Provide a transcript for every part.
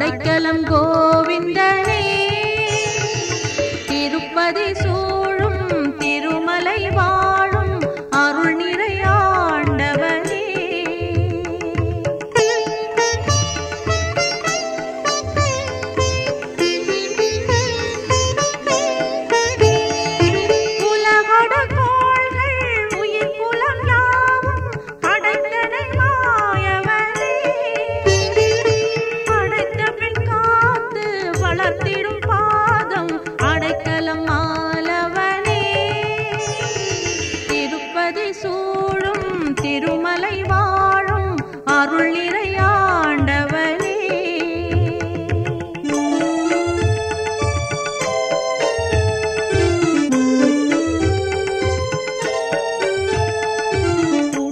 படைக்கலம் கோவிந்த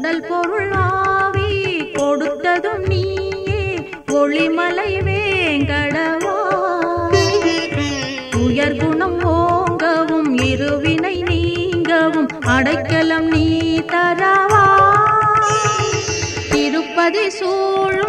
முதல் பொருள் ஆவி கொடுத்ததும் நீயே. ஒளிமலை வேங்கடவா. உயர் குணம் ஓங்கவும் இருவினை நீங்கவும் அடைக்கலம் நீ தரவா. திருப்பதி சூழும்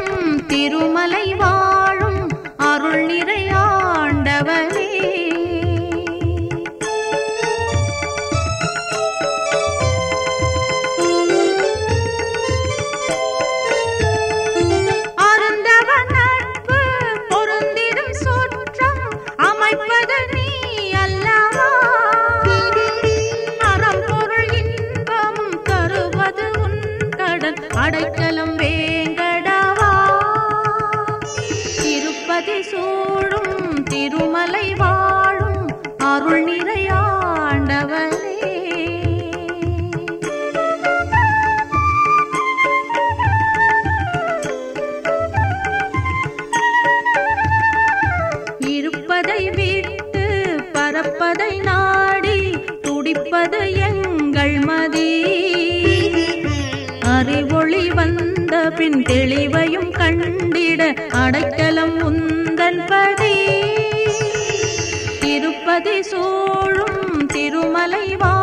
அறி ஒளி வந்த பின் தெளிவையும் கண்டிட அடைக்கலம் உந்தன் பதி. திருப்பதி சூழும் திருமலை வா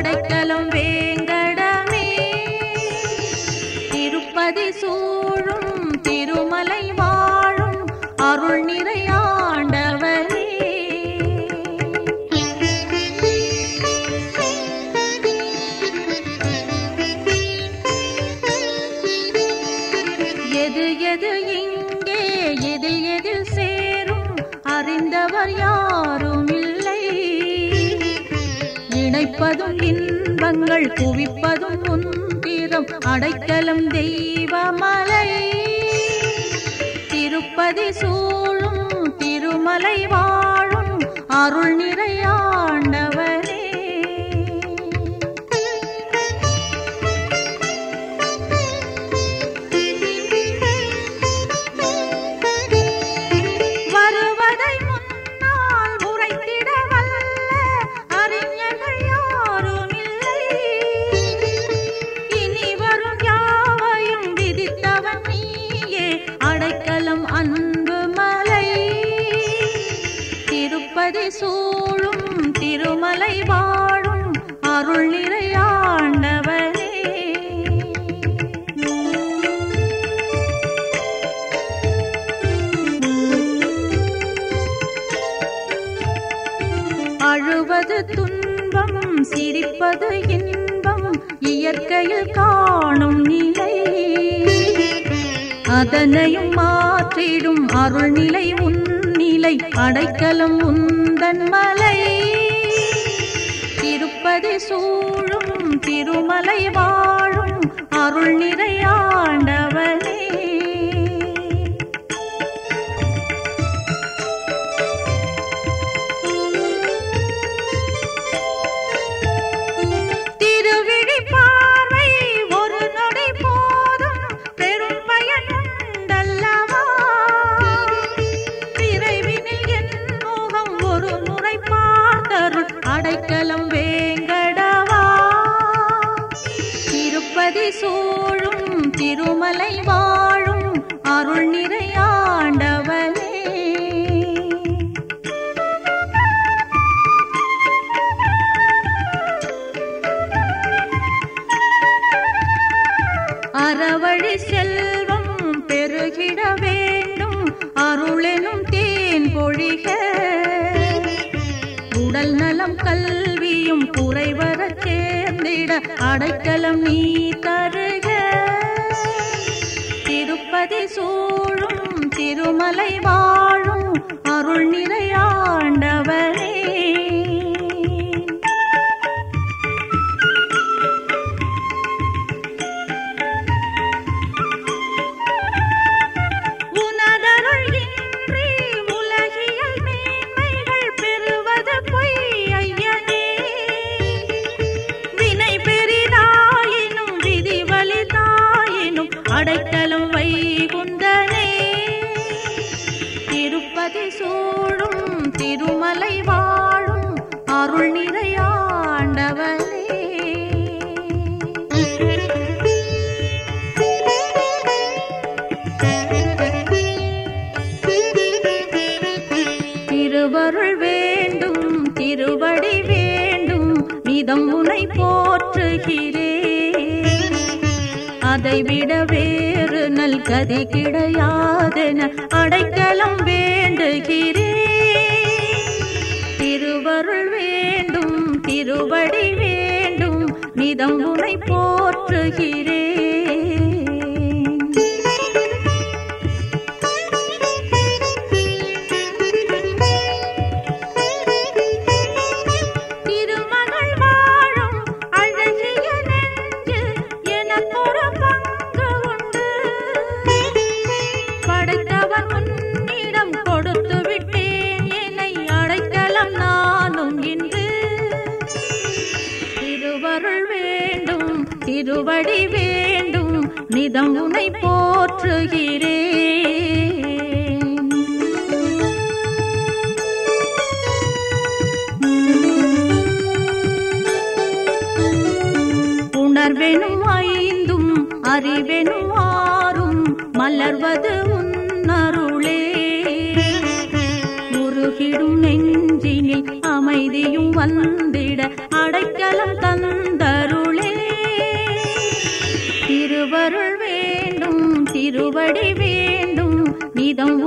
அடைக்கலம் வேங்கடமே. திருப்பதி சூழும் திருமலை வாழும் அருள் நிறையாண்டவனே எது எது இங்கே எதில் எதில் சேரும் அறிந்தவர் யார்? இணைப்பதும் இன்பங்கள் குவிப்பதும் உந்திரம் அடைக்கலம் தெய்வமலை திருப்பதி சூழும் திருமலை வாழும். அருள் நிறையாண்டவனே அருள் நிறையாண்டவரே அழுவது துன்பம் சிரிப்பது இன்பம் இயற்கையில் காணும் நிலை. அதனையும் மாற்றிடும் அருள்நிலை உன்னிலை அடைக்கலம் உந்தன் மலை. திருப்பதி சூழும் திருமலை வாழும் அருள் நிறையாண்டவனே. அடைக்கலம் வே சூழும் திருமலை வாழும் அருள் நிறையாண்டவனே. அறவழி செல்வம் பெருகிட வேண்டும். அருளெனும் தேன் பொழிக சேர்ந்திட அடைக்கலம் நீ தருக. திருப்பதி சூழும் திருமலை வாழும் அருள் நிறையாண்டவர் அருள் நிறையாண்டவனே திருவருள் வேண்டும் திருவடி வேண்டும் நிதம் உனை போற்றுகிறேன் அதைவிட வேறு நல் கதி கிடையாதென அடைக்கலம் வேண்டுகிறேன் திருவடி வேண்டும். நிதம் உனை போற்றுகிறேன். திருவடி வேண்டும். நிதம் உனை போற்றுகிறே உணர்வெனும் ஐந்தும் அறிவெனும் ஆறும் மலர்வது உன்னருளே. உருகிடும் நெஞ்சினில் அமைதியும் வந்திட அடைக்கலம் நிதம்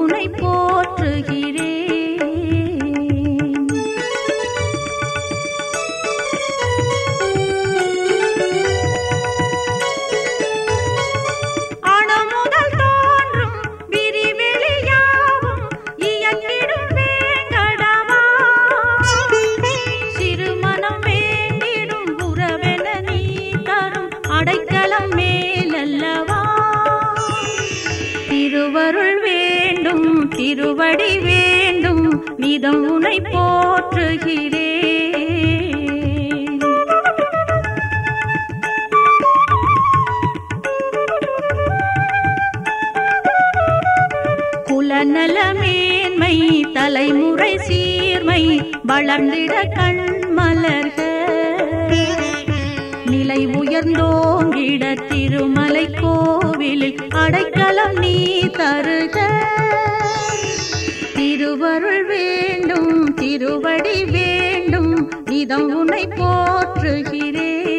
திருவடி வேண்டும். நிதம் உனை போற்றுகிறேன். குலநல மேன்மை தலைமுறை சீர்மை வளர்ந்திட கண்மலர்கள். நிலை உயர்ந்தோங்கிட திருமலை கோவிலில் அடைக்கலம் நீ தருக. திருவருள் வேண்டும் திருவடி வேண்டும் இதம் உன்னை போற்றுகிறேன்.